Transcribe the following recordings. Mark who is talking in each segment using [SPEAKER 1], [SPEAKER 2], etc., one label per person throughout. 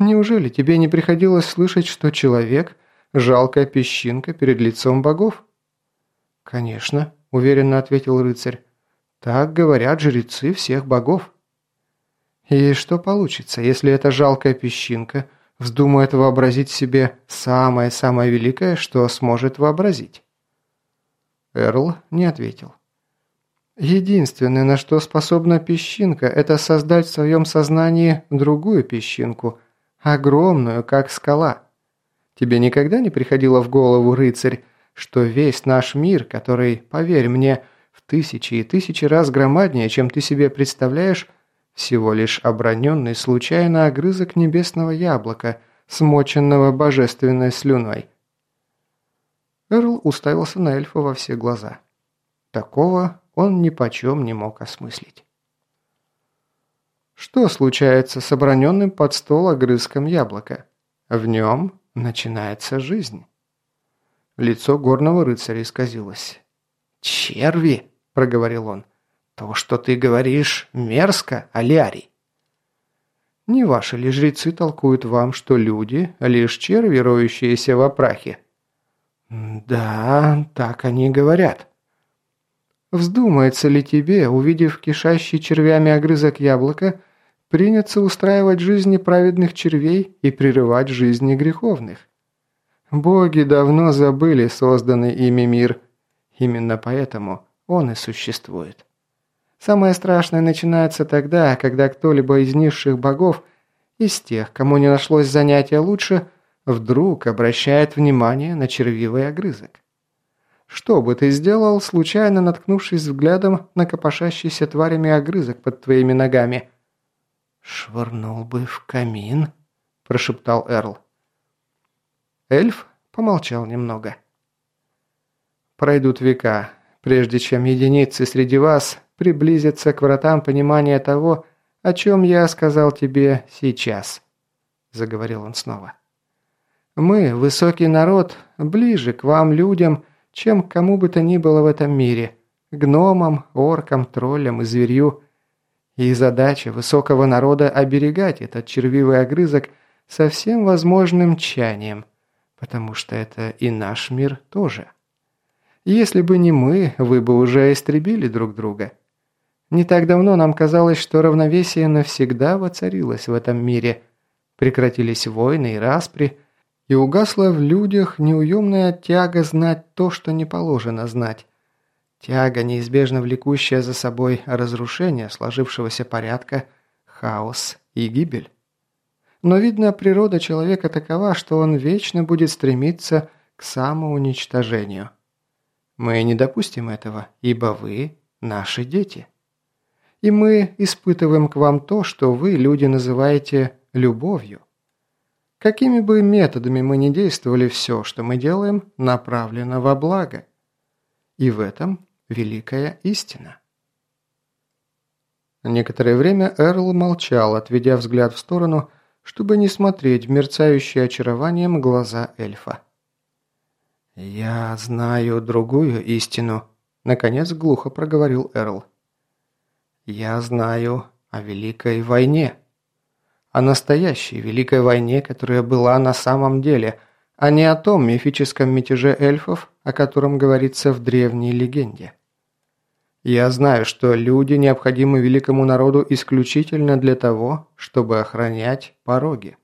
[SPEAKER 1] Неужели тебе не приходилось слышать, что человек – жалкая песчинка перед лицом богов?» «Конечно», – уверенно ответил рыцарь. «Так говорят жрецы всех богов». «И что получится, если эта жалкая песчинка вздумает вообразить себе самое-самое великое, что сможет вообразить?» Эрл не ответил. Единственное, на что способна песчинка, это создать в своем сознании другую песчинку, огромную, как скала. Тебе никогда не приходило в голову, рыцарь, что весь наш мир, который, поверь мне, в тысячи и тысячи раз громаднее, чем ты себе представляешь, всего лишь оброненный случайно огрызок небесного яблока, смоченного божественной слюной. Эрл уставился на эльфа во все глаза. Такого он ни почем не мог осмыслить. Что случается с оброненным под стол огрызком яблока? В нем начинается жизнь. Лицо горного рыцаря исказилось. «Черви!» – проговорил он. «То, что ты говоришь, мерзко, Алярий!» «Не ваши ли жрецы толкуют вам, что люди – лишь черви, роющиеся в опрахе?» «Да, так они говорят». «Вздумается ли тебе, увидев кишащий червями огрызок яблока, приняться устраивать жизни праведных червей и прерывать жизни греховных? Боги давно забыли созданный ими мир. Именно поэтому он и существует. Самое страшное начинается тогда, когда кто-либо из низших богов, из тех, кому не нашлось занятия лучше, вдруг обращает внимание на червивый огрызок. Что бы ты сделал, случайно наткнувшись взглядом на копошащийся тварями огрызок под твоими ногами? «Швырнул бы в камин», – прошептал Эрл. Эльф помолчал немного. «Пройдут века, прежде чем единицы среди вас приблизятся к вратам понимания того, о чем я сказал тебе сейчас», – заговорил он снова. «Мы, высокий народ, ближе к вам, людям, чем к кому бы то ни было в этом мире, гномам, оркам, троллям и зверю. И задача высокого народа оберегать этот червивый огрызок со всем возможным тщанием, потому что это и наш мир тоже. Если бы не мы, вы бы уже истребили друг друга. Не так давно нам казалось, что равновесие навсегда воцарилось в этом мире. Прекратились войны и распри, и угасла в людях неуемная тяга знать то, что не положено знать. Тяга, неизбежно влекущая за собой разрушение сложившегося порядка, хаос и гибель. Но, видно, природа человека такова, что он вечно будет стремиться к самоуничтожению. Мы не допустим этого, ибо вы – наши дети. И мы испытываем к вам то, что вы, люди, называете любовью. Какими бы методами мы ни действовали, все, что мы делаем, направлено во благо. И в этом великая истина. Некоторое время Эрл молчал, отведя взгляд в сторону, чтобы не смотреть мерцающие очарованием глаза эльфа. «Я знаю другую истину», — наконец глухо проговорил Эрл. «Я знаю о Великой войне. О настоящей Великой войне, которая была на самом деле, а не о том мифическом мятеже эльфов, о котором говорится в древней легенде. Я знаю, что люди необходимы великому народу исключительно для того, чтобы охранять пороги.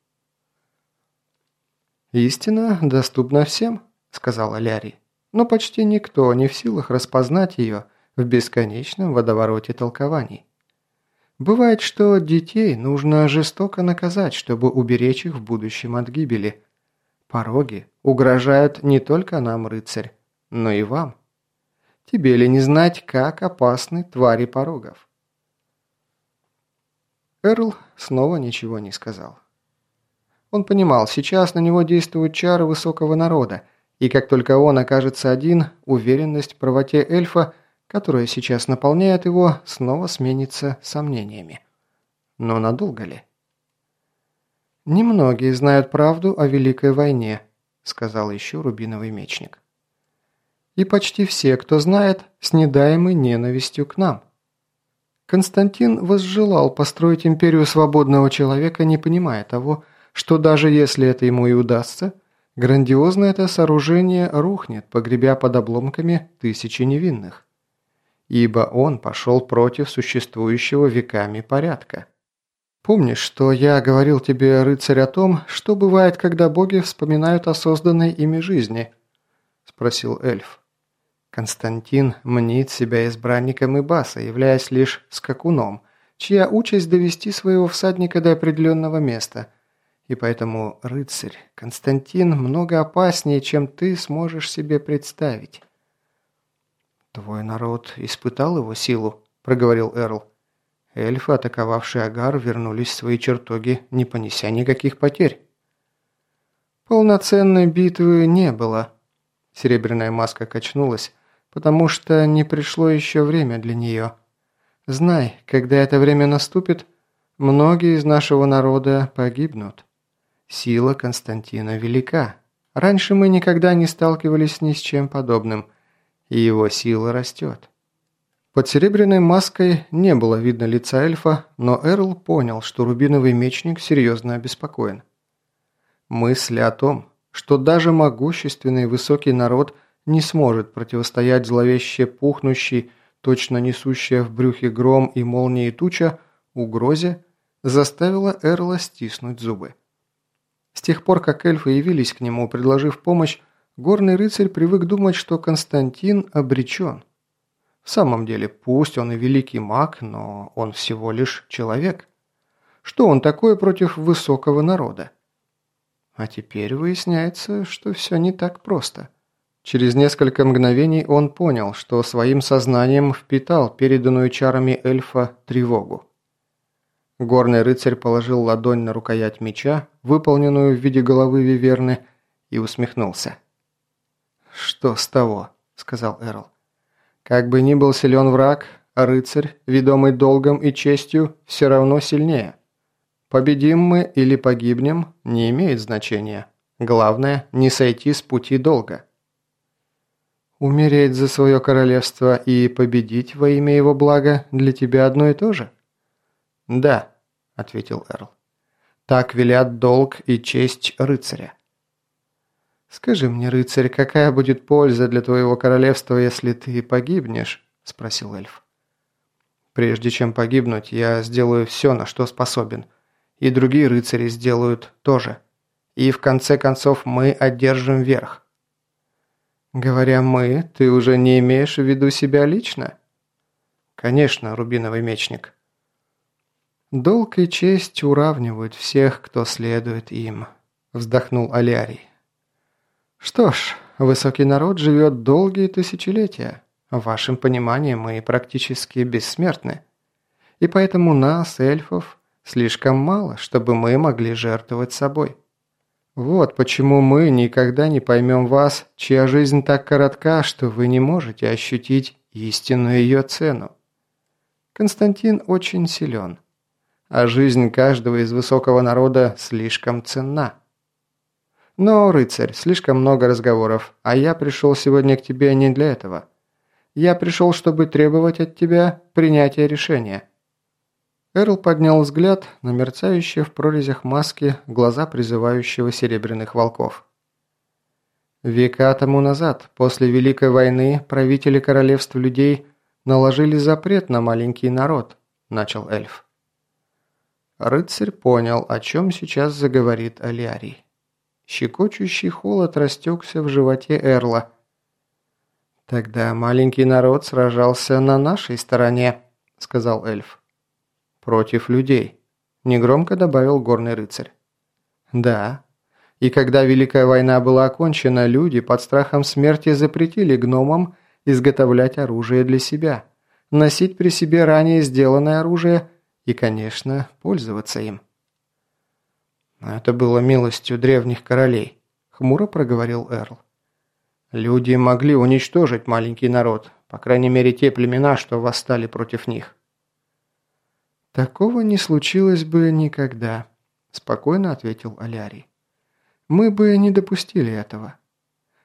[SPEAKER 1] «Истина доступна всем», – сказала Ляри, – «но почти никто не в силах распознать ее в бесконечном водовороте толкований. Бывает, что детей нужно жестоко наказать, чтобы уберечь их в будущем от гибели. Пороги угрожают не только нам, рыцарь, но и вам». Тебе ли не знать, как опасны твари порогов?» Эрл снова ничего не сказал. Он понимал, сейчас на него действуют чары высокого народа, и как только он окажется один, уверенность в правоте эльфа, которая сейчас наполняет его, снова сменится сомнениями. Но надолго ли? «Немногие знают правду о Великой войне», — сказал еще Рубиновый мечник и почти все, кто знает, с недаемой ненавистью к нам. Константин возжелал построить империю свободного человека, не понимая того, что даже если это ему и удастся, грандиозное это сооружение рухнет, погребя под обломками тысячи невинных. Ибо он пошел против существующего веками порядка. Помнишь, что я говорил тебе, рыцарь, о том, что бывает, когда боги вспоминают о созданной ими жизни? Спросил эльф. Константин мнит себя избранником Ибаса, являясь лишь скакуном, чья участь довести своего всадника до определенного места. И поэтому, рыцарь, Константин много опаснее, чем ты сможешь себе представить. «Твой народ испытал его силу», – проговорил Эрл. Эльфы, атаковавшие Агар, вернулись в свои чертоги, не понеся никаких потерь. Полноценной битвы не было. Серебряная маска качнулась, потому что не пришло еще время для нее. Знай, когда это время наступит, многие из нашего народа погибнут. Сила Константина велика. Раньше мы никогда не сталкивались ни с чем подобным, и его сила растет. Под серебряной маской не было видно лица эльфа, но Эрл понял, что рубиновый мечник серьезно обеспокоен. Мысли о том, что даже могущественный высокий народ не сможет противостоять зловеще пухнущей, точно несущая в брюхе гром и молнии туча, угрозе, заставила Эрла стиснуть зубы. С тех пор, как эльфы явились к нему, предложив помощь, горный рыцарь привык думать, что Константин обречен. В самом деле, пусть он и великий маг, но он всего лишь человек. Что он такое против высокого народа? А теперь выясняется, что все не так просто. Через несколько мгновений он понял, что своим сознанием впитал переданную чарами эльфа тревогу. Горный рыцарь положил ладонь на рукоять меча, выполненную в виде головы виверны, и усмехнулся. «Что с того?» – сказал Эрл. «Как бы ни был силен враг, рыцарь, ведомый долгом и честью, все равно сильнее. Победим мы или погибнем, не имеет значения. Главное – не сойти с пути долга». Умереть за свое королевство и победить во имя его блага для тебя одно и то же? Да, ответил Эрл. Так велят долг и честь рыцаря. «Скажи мне, рыцарь, какая будет польза для твоего королевства, если ты погибнешь?» – спросил эльф. «Прежде чем погибнуть, я сделаю все, на что способен. И другие рыцари сделают тоже. И в конце концов мы одержим верх. «Говоря «мы», ты уже не имеешь в виду себя лично?» «Конечно, рубиновый мечник». «Долг и честь уравнивают всех, кто следует им», – вздохнул Алярий. «Что ж, высокий народ живет долгие тысячелетия. В вашем понимании мы практически бессмертны. И поэтому нас, эльфов, слишком мало, чтобы мы могли жертвовать собой». Вот почему мы никогда не поймем вас, чья жизнь так коротка, что вы не можете ощутить истинную ее цену. Константин очень силен, а жизнь каждого из высокого народа слишком ценна. Но, рыцарь, слишком много разговоров, а я пришел сегодня к тебе не для этого. Я пришел, чтобы требовать от тебя принятия решения. Эрл поднял взгляд на мерцающие в прорезях маски глаза призывающего серебряных волков. Века тому назад, после Великой войны, правители королевств людей наложили запрет на маленький народ, начал эльф. Рыцарь понял, о чем сейчас заговорит Алиарий. Щекочущий холод растекся в животе Эрла. «Тогда маленький народ сражался на нашей стороне», — сказал эльф. «Против людей», – негромко добавил горный рыцарь. «Да. И когда Великая война была окончена, люди под страхом смерти запретили гномам изготовлять оружие для себя, носить при себе ранее сделанное оружие и, конечно, пользоваться им». «Это было милостью древних королей», – хмуро проговорил Эрл. «Люди могли уничтожить маленький народ, по крайней мере те племена, что восстали против них. «Такого не случилось бы никогда», – спокойно ответил Алярий. «Мы бы не допустили этого.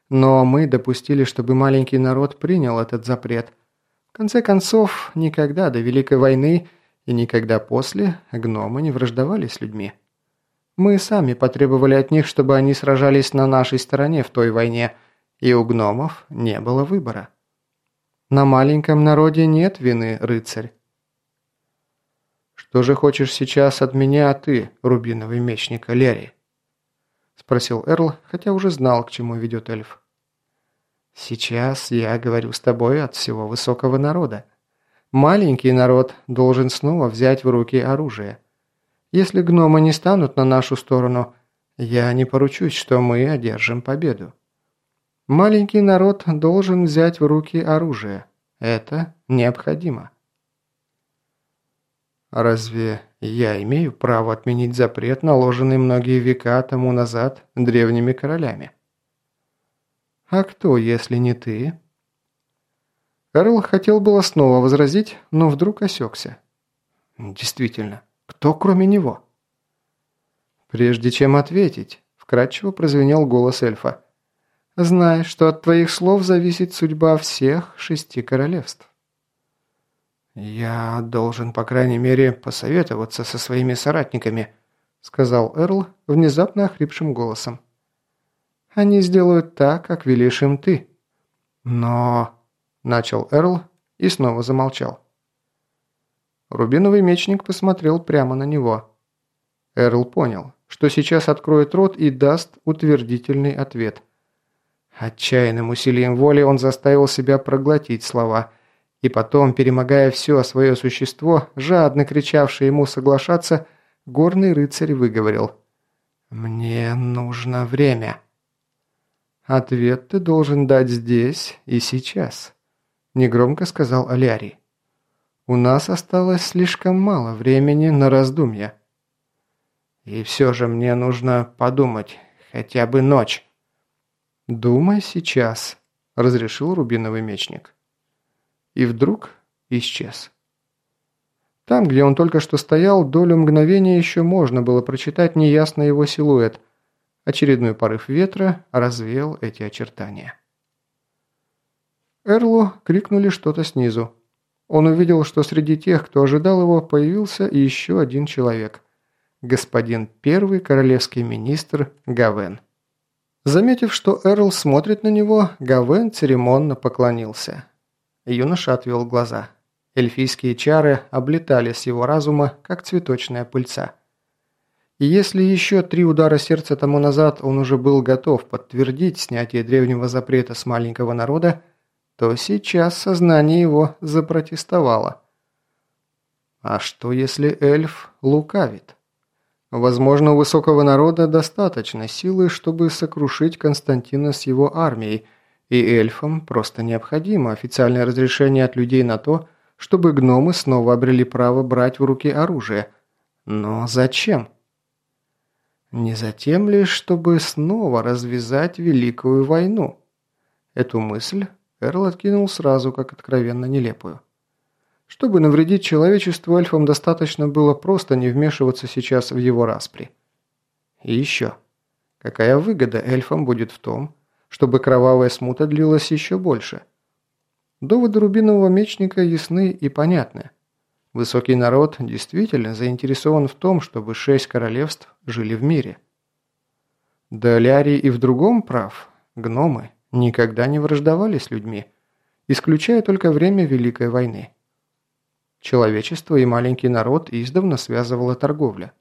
[SPEAKER 1] Но мы допустили, чтобы маленький народ принял этот запрет. В конце концов, никогда до Великой войны и никогда после гномы не враждовали с людьми. Мы сами потребовали от них, чтобы они сражались на нашей стороне в той войне, и у гномов не было выбора. На маленьком народе нет вины, рыцарь. «Что же хочешь сейчас от меня ты, рубиновый мечник Лерри?» Спросил Эрл, хотя уже знал, к чему ведет эльф. «Сейчас я говорю с тобой от всего высокого народа. Маленький народ должен снова взять в руки оружие. Если гномы не станут на нашу сторону, я не поручусь, что мы одержим победу. Маленький народ должен взять в руки оружие. Это необходимо. Разве я имею право отменить запрет, наложенный многие века тому назад древними королями? А кто, если не ты? Эрл хотел было снова возразить, но вдруг осекся. Действительно, кто кроме него? Прежде чем ответить, вкратчиво прозвенел голос эльфа. Знай, что от твоих слов зависит судьба всех шести королевств. «Я должен, по крайней мере, посоветоваться со своими соратниками», сказал Эрл внезапно охрипшим голосом. «Они сделают так, как велишь им ты». «Но...» – начал Эрл и снова замолчал. Рубиновый мечник посмотрел прямо на него. Эрл понял, что сейчас откроет рот и даст утвердительный ответ. Отчаянным усилием воли он заставил себя проглотить слова – и потом, перемогая все свое существо, жадно кричавшее ему соглашаться, горный рыцарь выговорил «Мне нужно время». «Ответ ты должен дать здесь и сейчас», – негромко сказал Алярий. «У нас осталось слишком мало времени на раздумья». «И все же мне нужно подумать, хотя бы ночь». «Думай сейчас», – разрешил Рубиновый мечник и вдруг исчез. Там, где он только что стоял, долю мгновения еще можно было прочитать неясно его силуэт. Очередной порыв ветра развеял эти очертания. Эрлу крикнули что-то снизу. Он увидел, что среди тех, кто ожидал его, появился еще один человек. Господин первый королевский министр Гавен. Заметив, что Эрл смотрит на него, Гавен церемонно поклонился. Юноша отвел глаза. Эльфийские чары облетали с его разума, как цветочная пыльца. И если еще три удара сердца тому назад он уже был готов подтвердить снятие древнего запрета с маленького народа, то сейчас сознание его запротестовало. А что если эльф лукавит? Возможно, у высокого народа достаточно силы, чтобы сокрушить Константина с его армией – и эльфам просто необходимо официальное разрешение от людей на то, чтобы гномы снова обрели право брать в руки оружие. Но зачем? Не затем ли, чтобы снова развязать Великую войну? Эту мысль Эрл откинул сразу, как откровенно нелепую. Чтобы навредить человечеству, эльфам достаточно было просто не вмешиваться сейчас в его распри. И еще. Какая выгода эльфам будет в том, чтобы кровавая смута длилась еще больше. Доводы рубинового мечника ясны и понятны. Высокий народ действительно заинтересован в том, чтобы шесть королевств жили в мире. Да Лярий и в другом прав. Гномы никогда не враждовали с людьми, исключая только время Великой войны. Человечество и маленький народ издавна связывала торговля.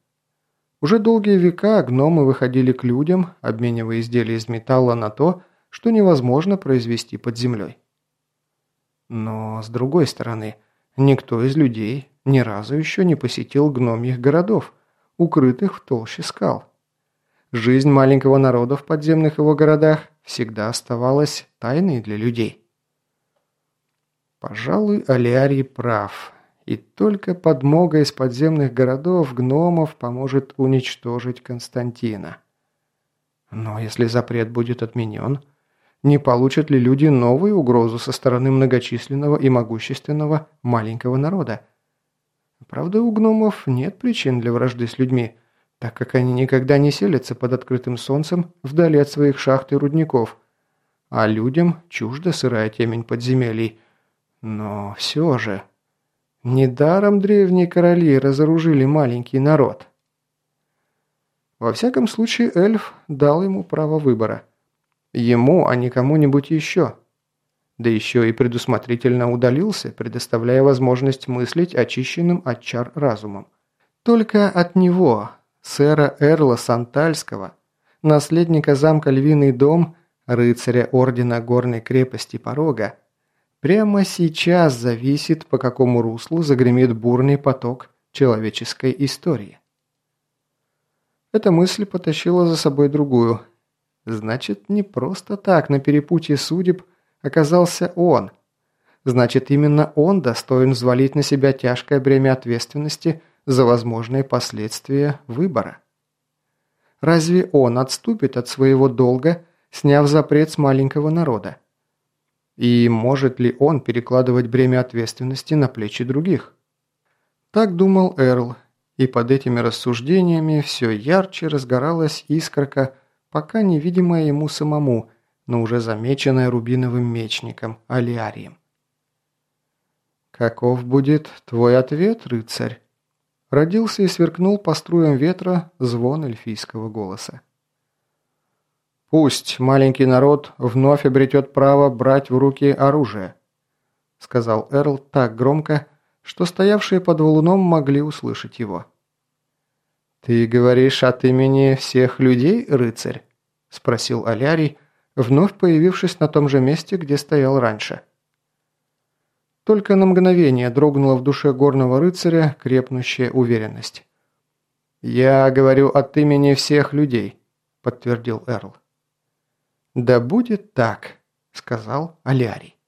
[SPEAKER 1] Уже долгие века гномы выходили к людям, обменивая изделия из металла на то, что невозможно произвести под землей. Но, с другой стороны, никто из людей ни разу еще не посетил гномьих городов, укрытых в толще скал. Жизнь маленького народа в подземных его городах всегда оставалась тайной для людей. Пожалуй, Алиарий прав. И только подмога из подземных городов гномов поможет уничтожить Константина. Но если запрет будет отменен, не получат ли люди новую угрозу со стороны многочисленного и могущественного маленького народа? Правда, у гномов нет причин для вражды с людьми, так как они никогда не селятся под открытым солнцем вдали от своих шахт и рудников, а людям чужда сырая темень подземелий. Но все же... Недаром древние короли разоружили маленький народ. Во всяком случае, эльф дал ему право выбора. Ему, а не кому-нибудь еще. Да еще и предусмотрительно удалился, предоставляя возможность мыслить очищенным от чар разумом. Только от него, сэра Эрла Сантальского, наследника замка Львиный дом, рыцаря Ордена Горной крепости Порога, прямо сейчас зависит, по какому руслу загремит бурный поток человеческой истории. Эта мысль потащила за собой другую. Значит, не просто так на перепутье судеб оказался он. Значит, именно он достоин взвалить на себя тяжкое бремя ответственности за возможные последствия выбора. Разве он отступит от своего долга, сняв запрет с маленького народа? И может ли он перекладывать бремя ответственности на плечи других? Так думал Эрл, и под этими рассуждениями все ярче разгоралась искорка, пока невидимая ему самому, но уже замеченная рубиновым мечником Алиарием. «Каков будет твой ответ, рыцарь?» Родился и сверкнул по струям ветра звон эльфийского голоса. «Пусть маленький народ вновь обретет право брать в руки оружие», сказал Эрл так громко, что стоявшие под валуном могли услышать его. «Ты говоришь от имени всех людей, рыцарь?» – спросил Алярий, вновь появившись на том же месте, где стоял раньше. Только на мгновение дрогнула в душе горного рыцаря крепнущая уверенность. «Я говорю от имени всех людей», – подтвердил Эрл. «Да будет так», – сказал Алярий.